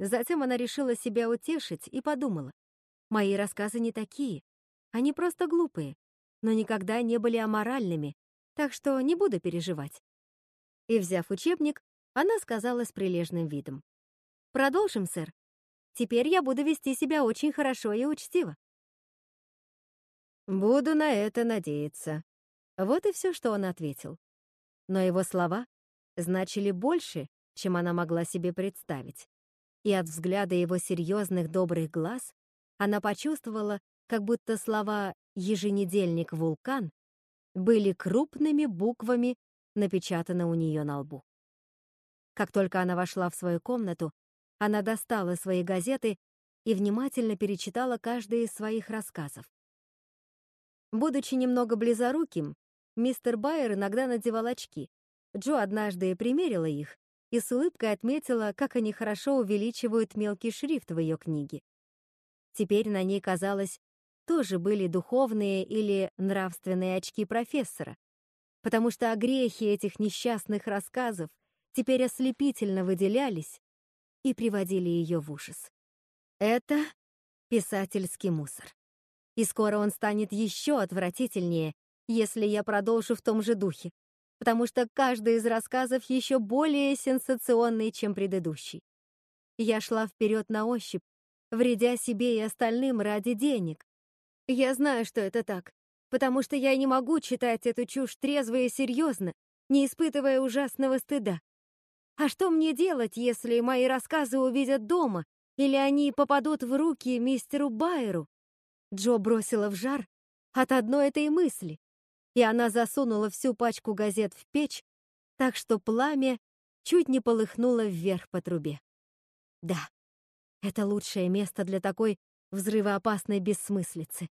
Затем она решила себя утешить и подумала. Мои рассказы не такие. Они просто глупые, но никогда не были аморальными, так что не буду переживать. И, взяв учебник, она сказала с прилежным видом. «Продолжим, сэр. Теперь я буду вести себя очень хорошо и учтиво». «Буду на это надеяться». Вот и все, что он ответил. Но его слова значили больше, чем она могла себе представить. И от взгляда его серьезных добрых глаз она почувствовала, как будто слова «еженедельник вулкан» были крупными буквами напечатаны у нее на лбу. Как только она вошла в свою комнату, она достала свои газеты и внимательно перечитала каждый из своих рассказов. Будучи немного близоруким, мистер Байер иногда надевал очки. Джо однажды примерила их и с улыбкой отметила, как они хорошо увеличивают мелкий шрифт в ее книге. Теперь на ней, казалось, тоже были духовные или нравственные очки профессора, потому что огрехи этих несчастных рассказов теперь ослепительно выделялись и приводили ее в ужас. Это писательский мусор. И скоро он станет еще отвратительнее, если я продолжу в том же духе, потому что каждый из рассказов еще более сенсационный, чем предыдущий. Я шла вперед на ощупь, вредя себе и остальным ради денег. Я знаю, что это так, потому что я не могу читать эту чушь трезво и серьезно, не испытывая ужасного стыда. А что мне делать, если мои рассказы увидят дома, или они попадут в руки мистеру Байеру? Джо бросила в жар от одной этой мысли, и она засунула всю пачку газет в печь, так что пламя чуть не полыхнуло вверх по трубе. Да, это лучшее место для такой взрывоопасной бессмыслицы.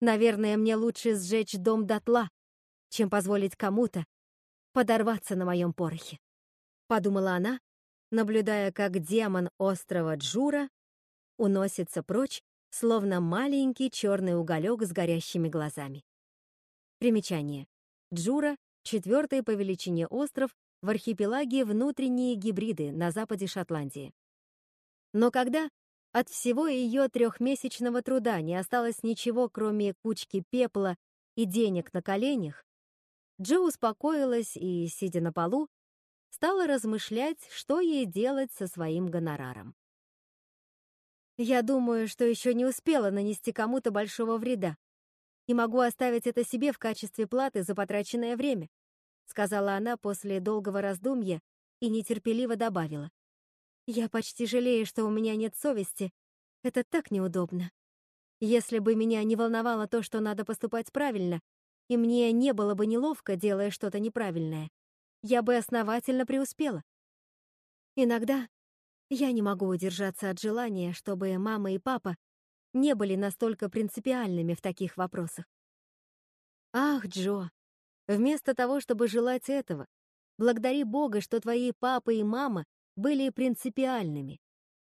Наверное, мне лучше сжечь дом дотла, чем позволить кому-то подорваться на моем порохе. Подумала она, наблюдая, как демон острова Джура уносится прочь словно маленький черный уголек с горящими глазами. Примечание. Джура — четвертый по величине остров в архипелаге внутренние гибриды на западе Шотландии. Но когда от всего ее трехмесячного труда не осталось ничего, кроме кучки пепла и денег на коленях, Джо успокоилась и, сидя на полу, стала размышлять, что ей делать со своим гонораром. Я думаю, что еще не успела нанести кому-то большого вреда и могу оставить это себе в качестве платы за потраченное время», сказала она после долгого раздумья и нетерпеливо добавила. «Я почти жалею, что у меня нет совести. Это так неудобно. Если бы меня не волновало то, что надо поступать правильно, и мне не было бы неловко, делая что-то неправильное, я бы основательно преуспела. Иногда я не могу удержаться от желания, чтобы мама и папа не были настолько принципиальными в таких вопросах. Ах, Джо, вместо того, чтобы желать этого, благодари Бога, что твои папа и мама были принципиальными.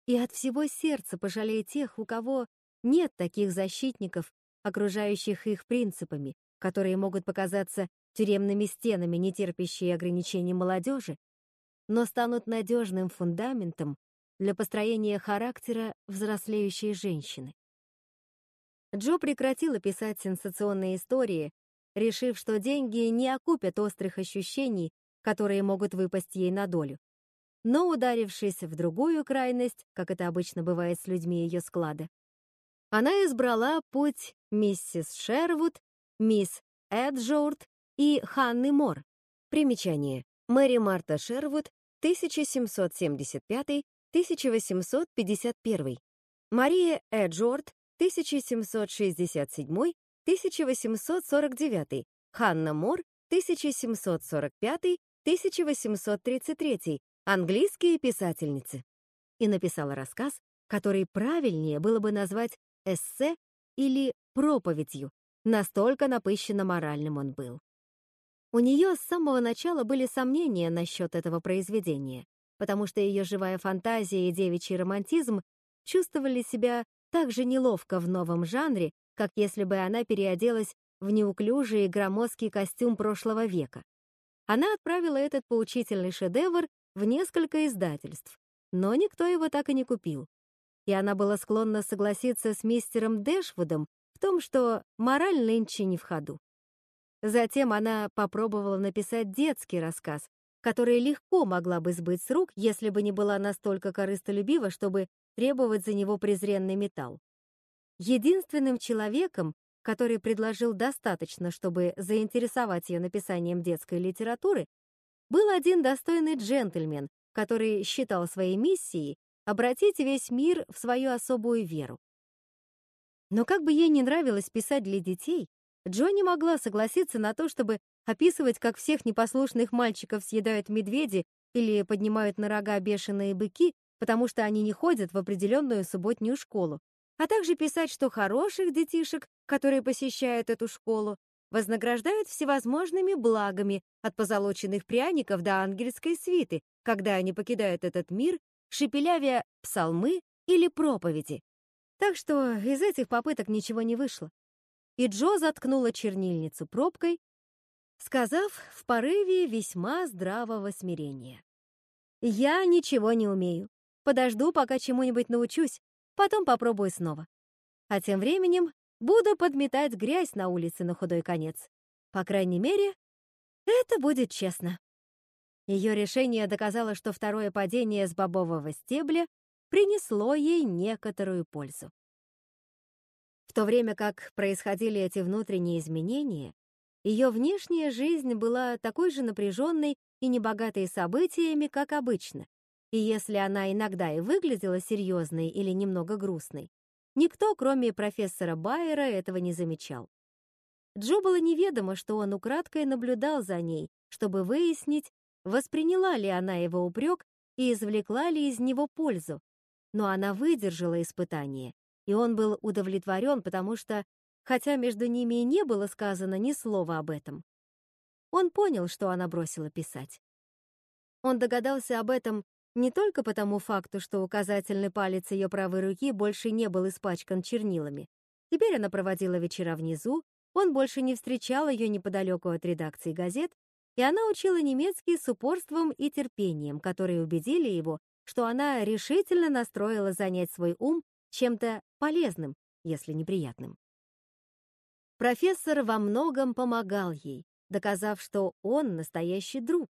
И от всего сердца пожалей тех, у кого нет таких защитников, окружающих их принципами, которые могут показаться тюремными стенами, не терпящие ограничений молодежи, но станут надежным фундаментом для построения характера взрослеющей женщины. Джо прекратила писать сенсационные истории, решив, что деньги не окупят острых ощущений, которые могут выпасть ей на долю. Но ударившись в другую крайность, как это обычно бывает с людьми ее склада, она избрала путь миссис Шервуд, мисс Эджорд и Ханны Мор. Примечание. Мэри Марта Шервуд, 1775-1851. Мария Эджорд, 1767-1849. Ханна Мор, 1745-1833. Английские писательницы. И написала рассказ, который правильнее было бы назвать эссе или проповедью, настолько напыщенно моральным он был. У нее с самого начала были сомнения насчет этого произведения, потому что ее живая фантазия и девичий романтизм чувствовали себя так же неловко в новом жанре, как если бы она переоделась в неуклюжий и громоздкий костюм прошлого века. Она отправила этот поучительный шедевр в несколько издательств, но никто его так и не купил. И она была склонна согласиться с мистером Дэшвудом в том, что мораль нынче не в ходу. Затем она попробовала написать детский рассказ, который легко могла бы сбыть с рук, если бы не была настолько корыстолюбива, чтобы требовать за него презренный металл. Единственным человеком, который предложил достаточно, чтобы заинтересовать ее написанием детской литературы, был один достойный джентльмен, который считал своей миссией обратить весь мир в свою особую веру. Но как бы ей не нравилось писать для детей, Джо не могла согласиться на то, чтобы описывать, как всех непослушных мальчиков съедают медведи или поднимают на рога бешеные быки, потому что они не ходят в определенную субботнюю школу, а также писать, что хороших детишек, которые посещают эту школу, вознаграждают всевозможными благами от позолоченных пряников до ангельской свиты, когда они покидают этот мир, шепелявя псалмы или проповеди. Так что из этих попыток ничего не вышло. И Джо заткнула чернильницу пробкой, сказав в порыве весьма здравого смирения. «Я ничего не умею. Подожду, пока чему-нибудь научусь, потом попробую снова. А тем временем буду подметать грязь на улице на худой конец. По крайней мере, это будет честно». Ее решение доказало, что второе падение с бобового стебля принесло ей некоторую пользу. В то время как происходили эти внутренние изменения, ее внешняя жизнь была такой же напряженной и небогатой событиями, как обычно. И если она иногда и выглядела серьезной или немного грустной, никто, кроме профессора Байера, этого не замечал. Джо было неведомо, что он украдкой наблюдал за ней, чтобы выяснить, восприняла ли она его упрек и извлекла ли из него пользу. Но она выдержала испытание, и он был удовлетворен, потому что, хотя между ними и не было сказано ни слова об этом, он понял, что она бросила писать. Он догадался об этом не только по тому факту, что указательный палец ее правой руки больше не был испачкан чернилами. Теперь она проводила вечера внизу, он больше не встречал ее неподалеку от редакции газет, и она учила немецкий с упорством и терпением, которые убедили его, что она решительно настроила занять свой ум чем-то полезным, если неприятным. Профессор во многом помогал ей, доказав, что он настоящий друг.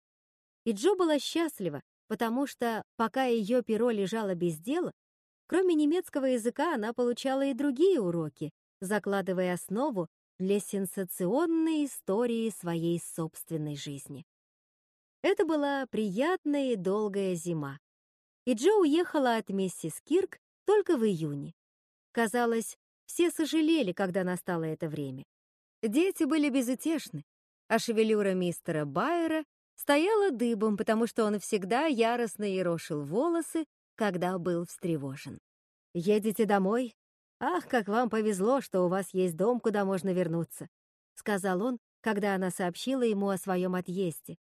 И Джо была счастлива, потому что, пока ее перо лежало без дела, кроме немецкого языка она получала и другие уроки, закладывая основу для сенсационной истории своей собственной жизни. Это была приятная и долгая зима. И Джо уехала от миссис Кирк только в июне. Казалось, все сожалели, когда настало это время. Дети были безутешны, а шевелюра мистера Байера стояла дыбом, потому что он всегда яростно ерошил волосы, когда был встревожен. «Едете домой? «Ах, как вам повезло, что у вас есть дом, куда можно вернуться», сказал он, когда она сообщила ему о своем отъезде.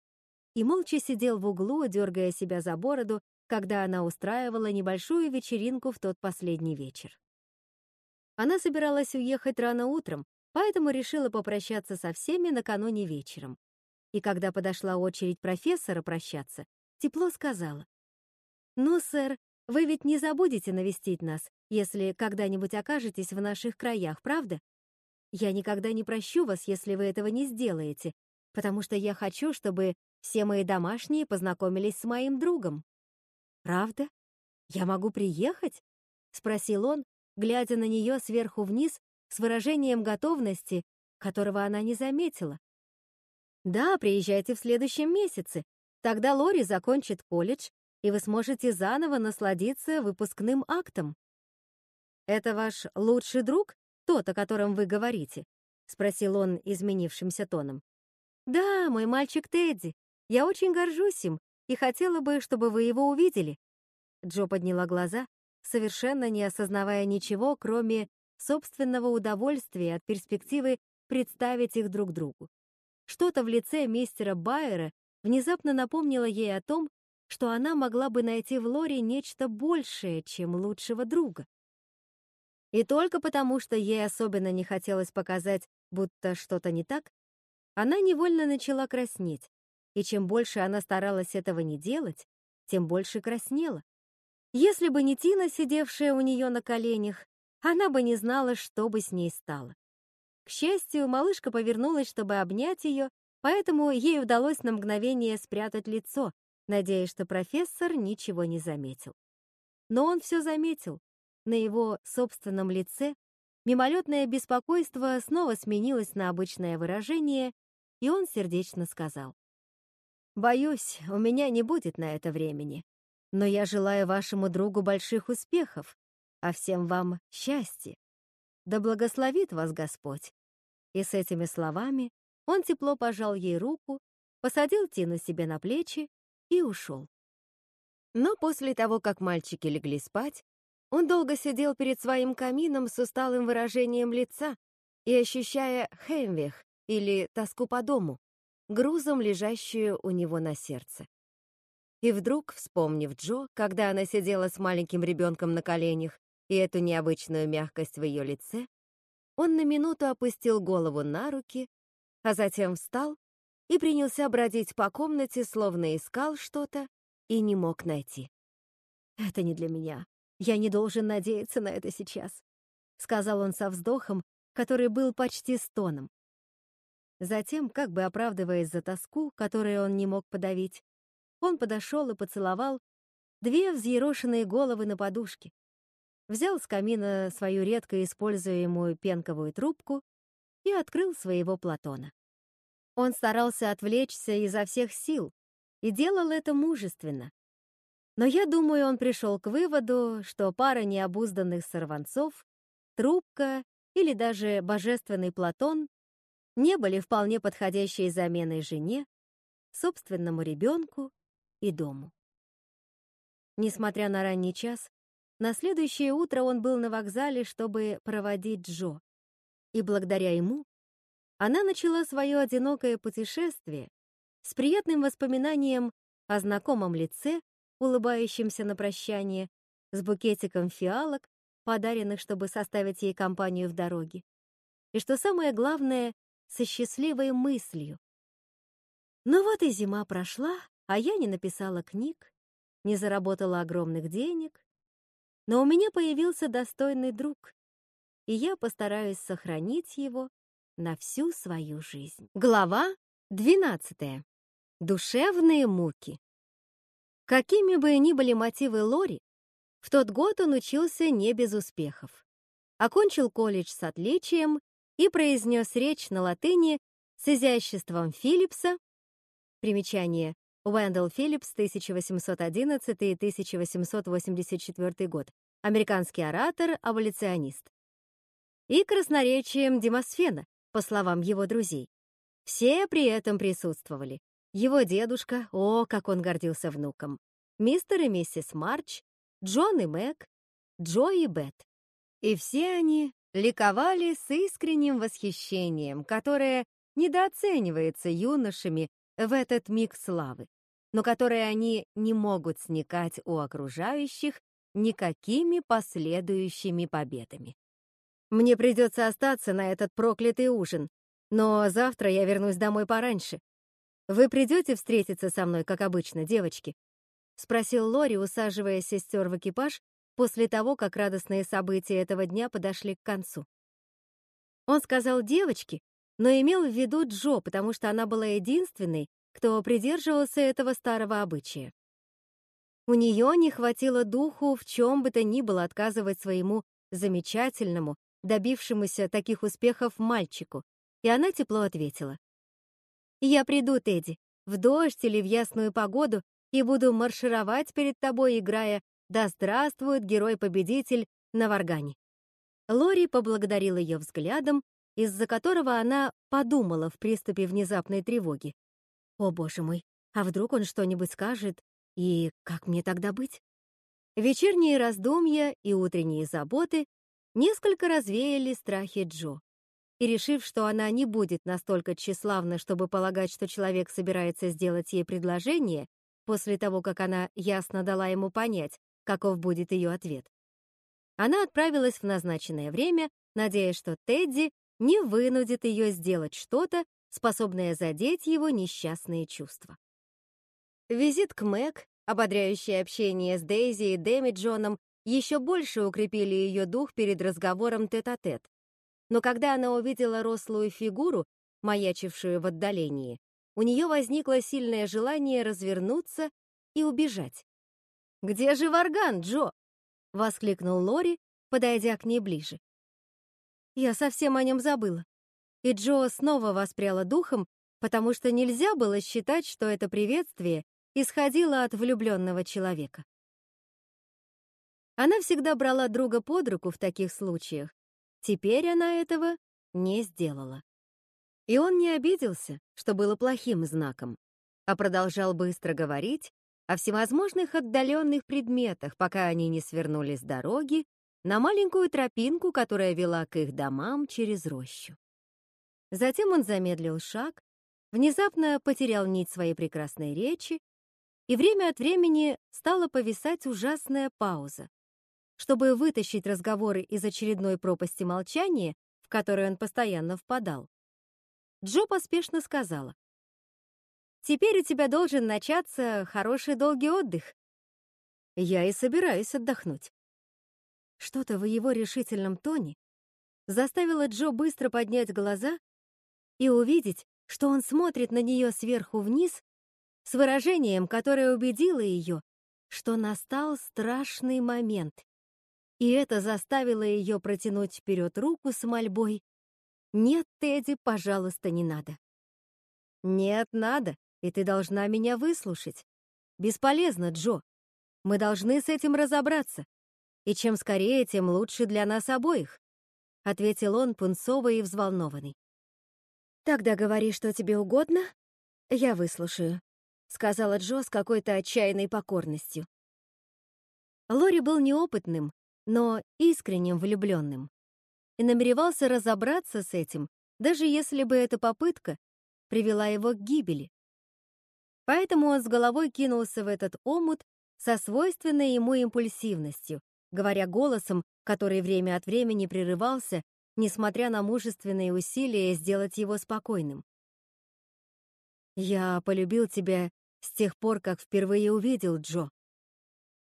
И молча сидел в углу, дергая себя за бороду, когда она устраивала небольшую вечеринку в тот последний вечер. Она собиралась уехать рано утром, поэтому решила попрощаться со всеми накануне вечером. И когда подошла очередь профессора прощаться, тепло сказала. «Ну, сэр, вы ведь не забудете навестить нас, если когда-нибудь окажетесь в наших краях, правда? Я никогда не прощу вас, если вы этого не сделаете, потому что я хочу, чтобы все мои домашние познакомились с моим другом. Правда? Я могу приехать? Спросил он, глядя на нее сверху вниз с выражением готовности, которого она не заметила. Да, приезжайте в следующем месяце. Тогда Лори закончит колледж, и вы сможете заново насладиться выпускным актом. «Это ваш лучший друг, тот, о котором вы говорите?» — спросил он изменившимся тоном. «Да, мой мальчик Тедди. Я очень горжусь им и хотела бы, чтобы вы его увидели». Джо подняла глаза, совершенно не осознавая ничего, кроме собственного удовольствия от перспективы представить их друг другу. Что-то в лице мистера Байера внезапно напомнило ей о том, что она могла бы найти в Лоре нечто большее, чем лучшего друга. И только потому, что ей особенно не хотелось показать, будто что-то не так, она невольно начала краснеть, и чем больше она старалась этого не делать, тем больше краснела. Если бы не Тина, сидевшая у нее на коленях, она бы не знала, что бы с ней стало. К счастью, малышка повернулась, чтобы обнять ее, поэтому ей удалось на мгновение спрятать лицо, надеясь, что профессор ничего не заметил. Но он все заметил. На его собственном лице мимолетное беспокойство снова сменилось на обычное выражение, и он сердечно сказал. «Боюсь, у меня не будет на это времени, но я желаю вашему другу больших успехов, а всем вам счастья. Да благословит вас Господь». И с этими словами он тепло пожал ей руку, посадил Тину себе на плечи и ушел. Но после того, как мальчики легли спать, он долго сидел перед своим камином с усталым выражением лица и ощущая хемвих или тоску по дому, грузом, лежащую у него на сердце. И вдруг, вспомнив Джо, когда она сидела с маленьким ребенком на коленях, и эту необычную мягкость в ее лице, он на минуту опустил голову на руки, а затем встал и принялся бродить по комнате, словно искал что-то и не мог найти. «Это не для меня. Я не должен надеяться на это сейчас», — сказал он со вздохом, который был почти стоном. Затем, как бы оправдываясь за тоску, которую он не мог подавить, он подошел и поцеловал две взъерошенные головы на подушке, взял с камина свою редко используемую пенковую трубку и открыл своего Платона. Он старался отвлечься изо всех сил и делал это мужественно. Но я думаю, он пришел к выводу, что пара необузданных сорванцов, трубка или даже божественный Платон не были вполне подходящей заменой жене, собственному ребенку и дому. Несмотря на ранний час, на следующее утро он был на вокзале, чтобы проводить Джо. И благодаря ему она начала свое одинокое путешествие с приятным воспоминанием о знакомом лице, улыбающемся на прощание, с букетиком фиалок, подаренных, чтобы составить ей компанию в дороге. И что самое главное, со счастливой мыслью. Ну вот и зима прошла, а я не написала книг, не заработала огромных денег, но у меня появился достойный друг, и я постараюсь сохранить его на всю свою жизнь. Глава 12. Душевные муки. Какими бы ни были мотивы Лори, в тот год он учился не без успехов. Окончил колледж с отличием и произнес речь на латыни с изяществом Филлипса. Примечание. Уэндell Филлипс, 1811-1884 год. Американский оратор, аболиционист. И красноречием Демосфена, по словам его друзей. Все при этом присутствовали. Его дедушка, о, как он гордился внуком, мистер и миссис Марч, Джон и Мэг, Джо и Бет. И все они ликовали с искренним восхищением, которое недооценивается юношами в этот миг славы но которые они не могут сникать у окружающих никакими последующими победами. Мне придется остаться на этот проклятый ужин, но завтра я вернусь домой пораньше. Вы придете встретиться со мной, как обычно, девочки? Спросил Лори, усаживая сестер в экипаж после того, как радостные события этого дня подошли к концу. Он сказал «девочки», но имел в виду Джо, потому что она была единственной, кто придерживался этого старого обычая. У нее не хватило духу в чем бы то ни было отказывать своему замечательному, добившемуся таких успехов мальчику, и она тепло ответила. «Я приду, Тедди, в дождь или в ясную погоду и буду маршировать перед тобой, играя «Да здравствует герой-победитель» на варгане». Лори поблагодарил ее взглядом, из-за которого она подумала в приступе внезапной тревоги. О, боже мой, а вдруг он что-нибудь скажет, и как мне тогда быть? Вечерние раздумья и утренние заботы несколько развеяли страхи Джо. И решив, что она не будет настолько тщеславна, чтобы полагать, что человек собирается сделать ей предложение, после того, как она ясно дала ему понять, каков будет ее ответ, она отправилась в назначенное время, надеясь, что Тедди не вынудит ее сделать что-то, способная задеть его несчастные чувства. Визит к Мэг Ободряющее общение с Дейзи и Дэми Джоном еще больше укрепили ее дух перед разговором тет-а-тет. -тет. Но когда она увидела рослую фигуру, маячившую в отдалении, у нее возникло сильное желание развернуться и убежать. «Где же Варган, Джо?» — воскликнул Лори, подойдя к ней ближе. Я совсем о нем забыла. И Джо снова воспряла духом, потому что нельзя было считать, что это приветствие исходило от влюбленного человека. Она всегда брала друга под руку в таких случаях. Теперь она этого не сделала. И он не обиделся, что было плохим знаком, а продолжал быстро говорить о всевозможных отдаленных предметах, пока они не свернули с дороги на маленькую тропинку, которая вела к их домам через рощу. Затем он замедлил шаг, внезапно потерял нить своей прекрасной речи, и время от времени стала повисать ужасная пауза. Чтобы вытащить разговоры из очередной пропасти молчания, в которой он постоянно впадал, Джо поспешно сказала. «Теперь у тебя должен начаться хороший долгий отдых». «Я и собираюсь отдохнуть». Что-то в его решительном тоне заставило Джо быстро поднять глаза и увидеть, что он смотрит на нее сверху вниз с выражением, которое убедило ее, что настал страшный момент. И это заставило ее протянуть вперед руку с мольбой «Нет, Тедди, пожалуйста, не надо». «Нет, надо, и ты должна меня выслушать. Бесполезно, Джо. Мы должны с этим разобраться. И чем скорее, тем лучше для нас обоих», — ответил он, пунцовый и взволнованный. «Тогда говори, что тебе угодно, я выслушаю», — сказала Джо с какой-то отчаянной покорностью. Лори был неопытным, но искренним влюбленным и намеревался разобраться с этим, даже если бы эта попытка привела его к гибели. Поэтому он с головой кинулся в этот омут со свойственной ему импульсивностью, говоря голосом, который время от времени прерывался, несмотря на мужественные усилия сделать его спокойным. «Я полюбил тебя с тех пор, как впервые увидел Джо.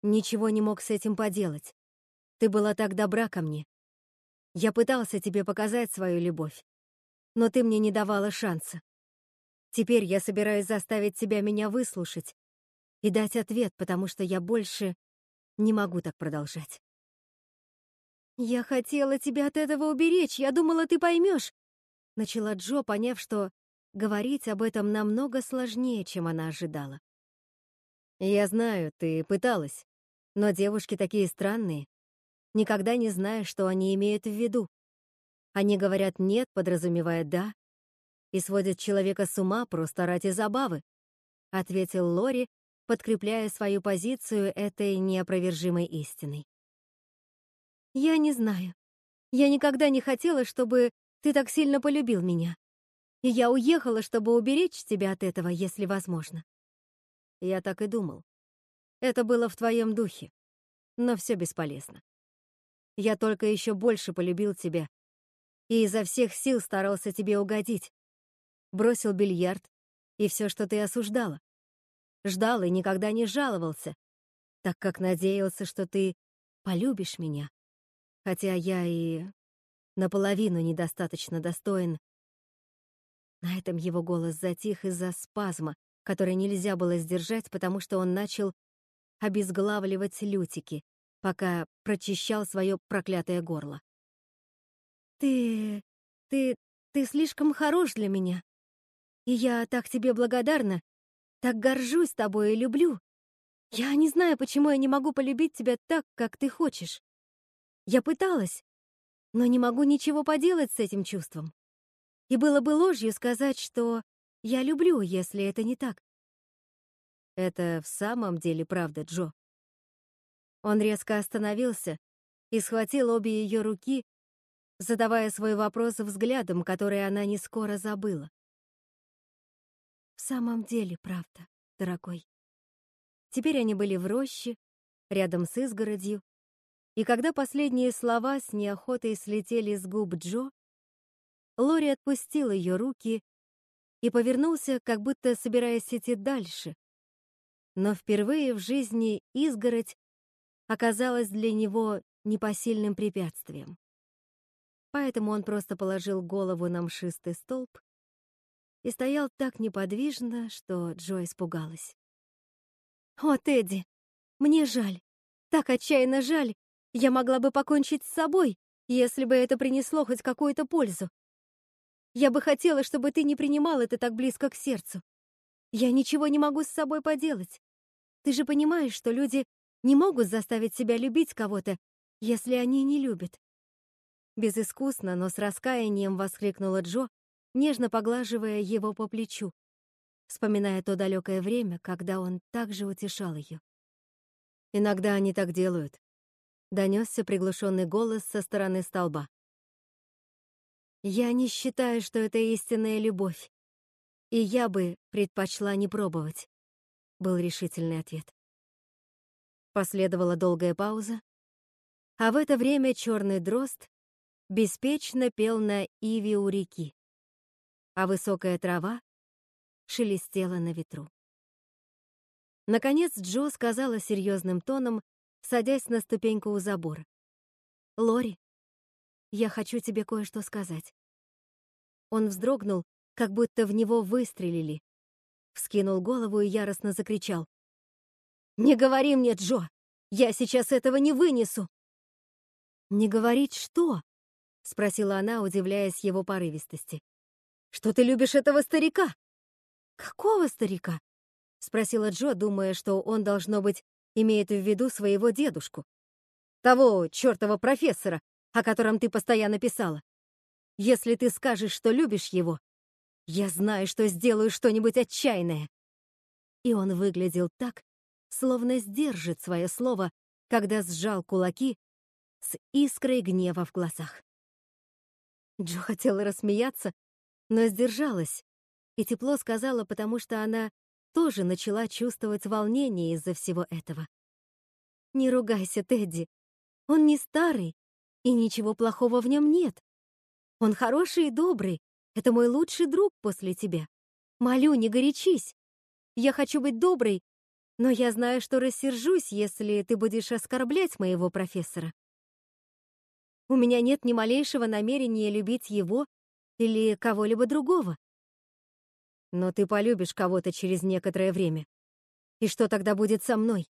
Ничего не мог с этим поделать. Ты была так добра ко мне. Я пытался тебе показать свою любовь, но ты мне не давала шанса. Теперь я собираюсь заставить тебя меня выслушать и дать ответ, потому что я больше не могу так продолжать. «Я хотела тебя от этого уберечь, я думала, ты поймешь», начала Джо, поняв, что говорить об этом намного сложнее, чем она ожидала. «Я знаю, ты пыталась, но девушки такие странные никогда не зная, что они имеют в виду. Они говорят «нет», подразумевая «да», и сводят человека с ума просто ради забавы, ответил Лори, подкрепляя свою позицию этой неопровержимой истиной. «Я не знаю. Я никогда не хотела, чтобы ты так сильно полюбил меня. И я уехала, чтобы уберечь тебя от этого, если возможно». Я так и думал. Это было в твоем духе. Но все бесполезно. Я только еще больше полюбил тебя и изо всех сил старался тебе угодить. Бросил бильярд и все, что ты осуждала. Ждал и никогда не жаловался, так как надеялся, что ты полюбишь меня. Хотя я и наполовину недостаточно достоин. На этом его голос затих из-за спазма, который нельзя было сдержать, потому что он начал обезглавливать лютики, пока прочищал свое проклятое горло. «Ты... ты... ты слишком хорош для меня. И я так тебе благодарна, так горжусь тобой и люблю. Я не знаю, почему я не могу полюбить тебя так, как ты хочешь. Я пыталась, но не могу ничего поделать с этим чувством. И было бы ложью сказать, что я люблю, если это не так. Это в самом деле правда, Джо. Он резко остановился и схватил обе ее руки, задавая свой вопрос взглядом, который она не скоро забыла. В самом деле, правда, дорогой. Теперь они были в роще, рядом с изгородью, и когда последние слова с неохотой слетели с губ Джо, Лори отпустил ее руки и повернулся, как будто собираясь идти дальше, Но впервые в жизни изгородь оказалась для него непосильным препятствием. Поэтому он просто положил голову на мшистый столб и стоял так неподвижно, что Джо испугалась. «О, Тедди, мне жаль, так отчаянно жаль. Я могла бы покончить с собой, если бы это принесло хоть какую-то пользу. Я бы хотела, чтобы ты не принимал это так близко к сердцу. Я ничего не могу с собой поделать. Ты же понимаешь, что люди не могут заставить себя любить кого-то, если они не любят. Безыскусно, но с раскаянием воскликнула Джо, нежно поглаживая его по плечу, вспоминая то далекое время, когда он так же утешал ее. «Иногда они так делают», — донесся приглушенный голос со стороны столба. «Я не считаю, что это истинная любовь, и я бы предпочла не пробовать», — был решительный ответ. Последовала долгая пауза, а в это время черный дрозд беспечно пел на иве у реки, а высокая трава шелестела на ветру. Наконец Джо сказала серьезным тоном, садясь на ступеньку у забора. «Лори, я хочу тебе кое-что сказать». Он вздрогнул, как будто в него выстрелили. Вскинул голову и яростно закричал. «Не говори мне, Джо! Я сейчас этого не вынесу!» «Не говорить что?» — спросила она, удивляясь его порывистости. «Что ты любишь этого старика?» «Какого старика?» — спросила Джо, думая, что он, должно быть, имеет в виду своего дедушку. «Того чертова профессора, о котором ты постоянно писала. Если ты скажешь, что любишь его, я знаю, что сделаю что-нибудь отчаянное». И он выглядел так, словно сдержит свое слово, когда сжал кулаки с искрой гнева в глазах. Джо хотела рассмеяться, но сдержалась и тепло сказала, потому что она тоже начала чувствовать волнение из-за всего этого. «Не ругайся, Тедди. Он не старый, и ничего плохого в нем нет. Он хороший и добрый. Это мой лучший друг после тебя. Молю, не горячись. Я хочу быть доброй но я знаю, что рассержусь, если ты будешь оскорблять моего профессора. У меня нет ни малейшего намерения любить его или кого-либо другого. Но ты полюбишь кого-то через некоторое время. И что тогда будет со мной?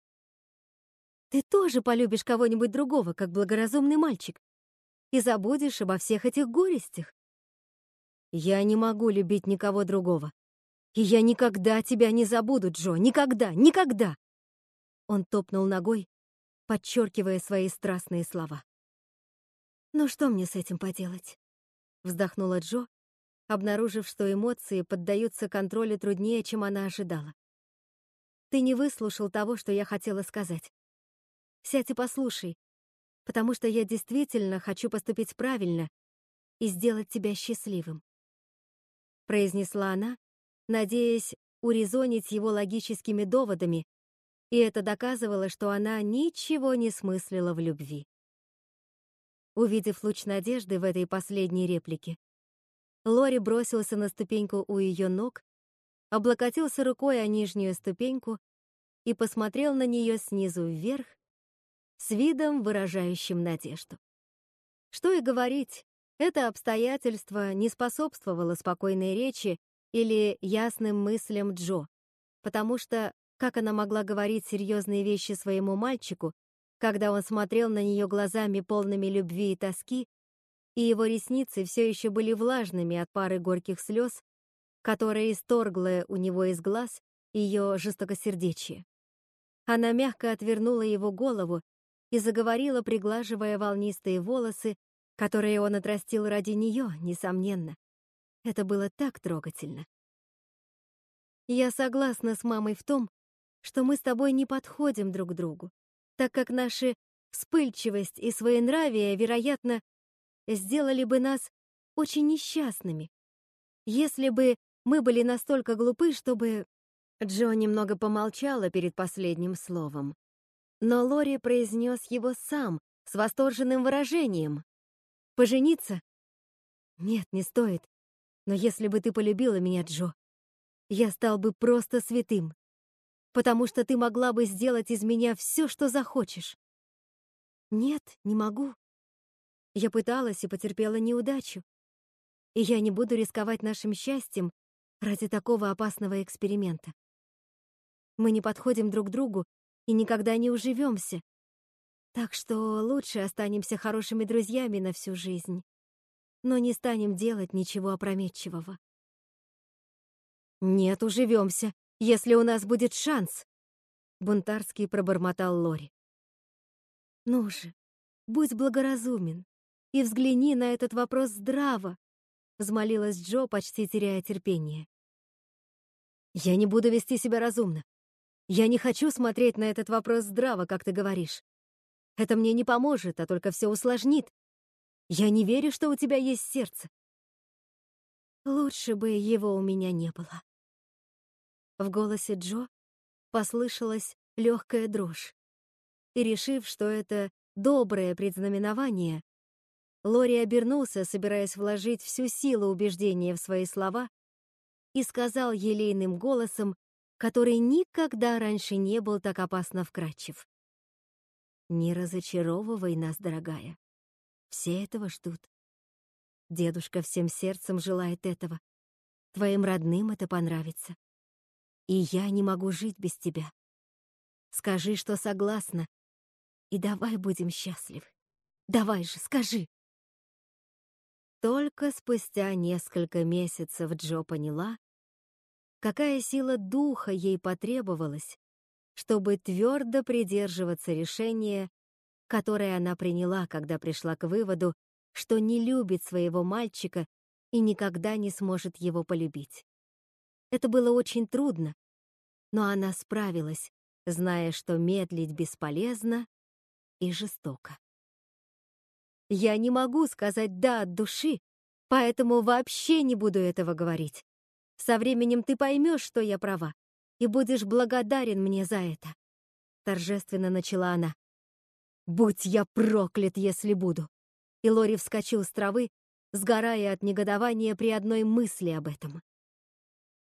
Ты тоже полюбишь кого-нибудь другого, как благоразумный мальчик, и забудешь обо всех этих горестях. Я не могу любить никого другого. И я никогда тебя не забуду, Джо, никогда, никогда!» Он топнул ногой, подчеркивая свои страстные слова. «Ну что мне с этим поделать?» Вздохнула Джо, обнаружив, что эмоции поддаются контролю труднее, чем она ожидала. «Ты не выслушал того, что я хотела сказать. Сядь и послушай, потому что я действительно хочу поступить правильно и сделать тебя счастливым», произнесла она, надеясь урезонить его логическими доводами, и это доказывало, что она ничего не смыслила в любви. Увидев луч надежды в этой последней реплике, Лори бросился на ступеньку у ее ног, облокотился рукой о нижнюю ступеньку и посмотрел на нее снизу вверх с видом, выражающим надежду. Что и говорить, это обстоятельство не способствовало спокойной речи или ясным мыслям Джо, потому что как она могла говорить серьезные вещи своему мальчику, когда он смотрел на нее глазами полными любви и тоски, и его ресницы все еще были влажными от пары горьких слез, которая исторгла у него из глаз ее жестокосердечие. Она мягко отвернула его голову и заговорила, приглаживая волнистые волосы, которые он отрастил ради нее, несомненно. Это было так трогательно. Я согласна с мамой в том, что мы с тобой не подходим друг другу, так как наши вспыльчивость и своенравие, вероятно, сделали бы нас очень несчастными, если бы мы были настолько глупы, чтобы... Джо немного помолчала перед последним словом, но Лори произнес его сам, с восторженным выражением. «Пожениться?» «Нет, не стоит. Но если бы ты полюбила меня, Джо, я стал бы просто святым. потому что ты могла бы сделать из меня все, что захочешь. Нет, не могу. Я пыталась и потерпела неудачу. И я не буду рисковать нашим счастьем ради такого опасного эксперимента. Мы не подходим друг другу и никогда не уживемся. Так что лучше останемся хорошими друзьями на всю жизнь, но не станем делать ничего опрометчивого. Нет, уживемся, если у нас будет шанс, бунтарский пробормотал Лори. Ну же, будь благоразумен и взгляни на этот вопрос здраво, взмолилась Джо, почти теряя терпение. Я не буду вести себя разумно. Я не хочу смотреть на этот вопрос здраво, как ты говоришь. Это мне не поможет, а только все усложнит. Я не верю, что у тебя есть сердце. Лучше бы его у меня не было. В голосе Джо послышалась легкая дрожь. И решив, что это доброе предзнаменование, Лори обернулся, собираясь вложить всю силу убеждения в свои слова, и сказал елейным голосом, который никогда раньше не был так опасно вкрадчив. «Не разочаровывай нас, дорогая. Все этого ждут. Дедушка всем сердцем желает этого. Твоим родным это понравится. И я не могу жить без тебя. Скажи, что согласна, и давай будем счастливы. Давай же, скажи!» Только спустя несколько месяцев Джо поняла, какая сила духа ей потребовалась, чтобы твердо придерживаться решения, которое она приняла, когда пришла к выводу, что не любит своего мальчика и никогда не сможет его полюбить. Это было очень трудно, но она справилась, зная, что медлить бесполезно и жестоко. Я не могу сказать «да» от души, поэтому вообще не буду этого говорить. Со временем ты поймешь, что я права, и будешь благодарен мне за это. Торжественно начала она. Будь я проклят, если буду. И Лори вскочил с травы, сгорая от негодования при одной мысли об этом.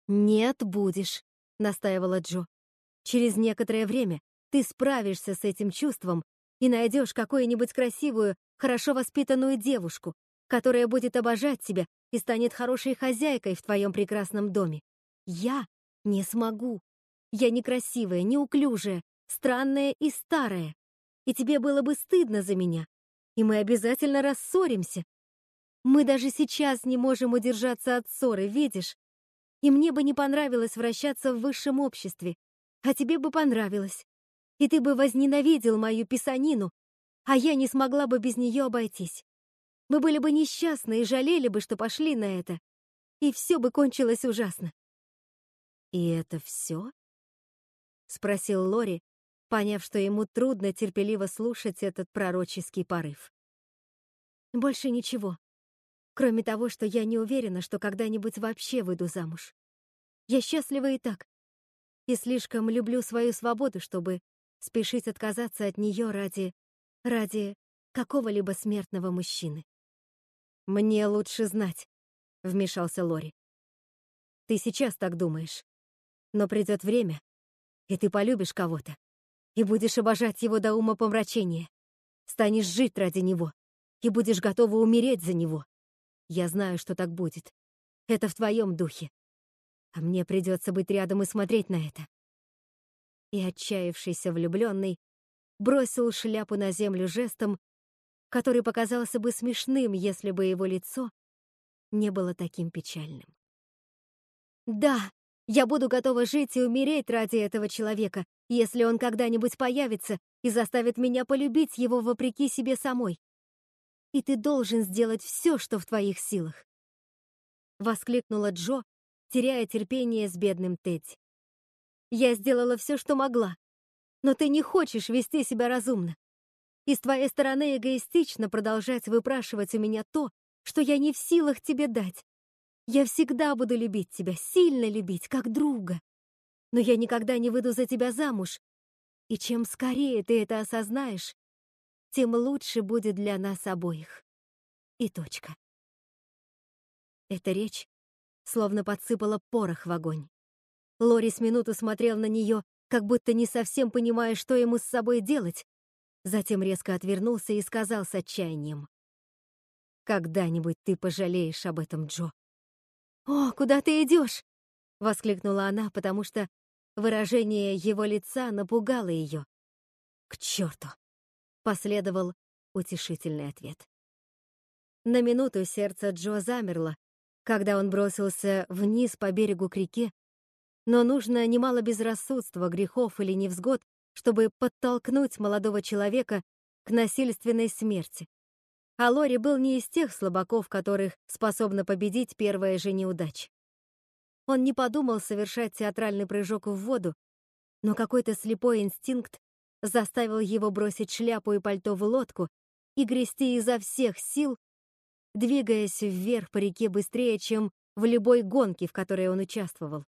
«Нет, будешь», — настаивала Джо. «Через некоторое время ты справишься с этим чувством и найдешь какую-нибудь красивую, хорошо воспитанную девушку, которая будет обожать тебя и станет хорошей хозяйкой в твоем прекрасном доме. Я не смогу. Я некрасивая, неуклюжая, странная и старая. И тебе было бы стыдно за меня. И мы обязательно рассоримся. Мы даже сейчас не можем удержаться от ссоры, видишь? И мне бы не понравилось вращаться в высшем обществе, а тебе бы понравилось. И ты бы возненавидел мою писанину, а я не смогла бы без нее обойтись. Мы были бы несчастны и жалели бы, что пошли на это. И все бы кончилось ужасно. «И это все?» — спросил Лори, поняв, что ему трудно терпеливо слушать этот пророческий порыв. «Больше ничего, кроме того, что я не уверена, что когда-нибудь вообще выйду замуж. Я счастлива и так, и слишком люблю свою свободу, чтобы спешить отказаться от нее ради... ради какого-либо смертного мужчины. «Мне лучше знать», — вмешался Лори. «Ты сейчас так думаешь. Но придет время, и ты полюбишь кого-то, и будешь обожать его до ума помрачения, станешь жить ради него, и будешь готова умереть за него. Я знаю, что так будет. Это в твоем духе. А мне придется быть рядом и смотреть на это». И отчаявшийся влюбленный бросил шляпу на землю жестом, который показался бы смешным, если бы его лицо не было таким печальным. «Да, я буду готова жить и умереть ради этого человека, если он когда-нибудь появится и заставит меня полюбить его вопреки себе самой. И ты должен сделать все, что в твоих силах!» Воскликнула Джо, теряя терпение с бедным Тедди. «Я сделала все, что могла, но ты не хочешь вести себя разумно. И с твоей стороны эгоистично продолжать выпрашивать у меня то, что я не в силах тебе дать. Я всегда буду любить тебя, сильно любить, как друга. Но я никогда не выйду за тебя замуж. И чем скорее ты это осознаешь, тем лучше будет для нас обоих. И точка. Эта речь словно подсыпала порох в огонь. Лори с минуту смотрел на нее, как будто не совсем понимая, что ему с собой делать, затем резко отвернулся и сказал с отчаянием. «Когда-нибудь ты пожалеешь об этом, Джо». «О, куда ты идешь?» — воскликнула она, потому что выражение его лица напугало ее. «К черту!» — последовал утешительный ответ. На минуту сердце Джо замерло, когда он бросился вниз по берегу к реке, но нужно немало безрассудства, грехов или невзгод, чтобы подтолкнуть молодого человека к насильственной смерти. А Лори был не из тех слабаков, которых способна победить первая же неудача. Он не подумал совершать театральный прыжок в воду, но какой-то слепой инстинкт заставил его бросить шляпу и пальто в лодку и грести изо всех сил, двигаясь вверх по реке быстрее, чем в любой гонке, в которой он участвовал.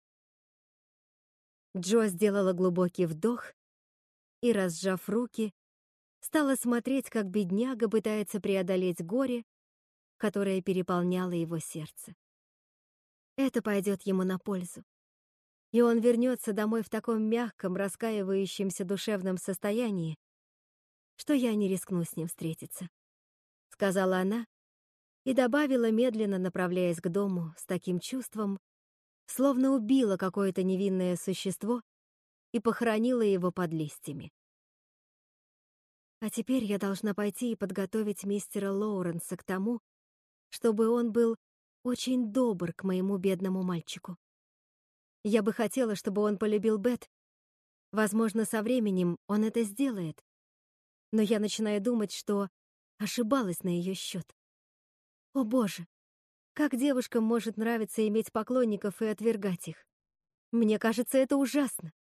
Джо сделала глубокий вдох и, разжав руки, стала смотреть, как бедняга пытается преодолеть горе, которое переполняло его сердце. Это пойдет ему на пользу. И он вернется домой в таком мягком, раскаивающемся душевном состоянии, что я не рискну с ним встретиться», — сказала она и добавила, медленно направляясь к дому с таким чувством, словно убила какое-то невинное существо и похоронила его под листьями. А теперь я должна пойти и подготовить мистера Лоуренса к тому, чтобы он был очень добр к моему бедному мальчику. Я бы хотела, чтобы он полюбил Бет. Возможно, со временем он это сделает, но я начинаю думать, что ошибалась на ее счет. О боже, как девушкам может нравиться иметь поклонников и отвергать их? Мне кажется, это ужасно.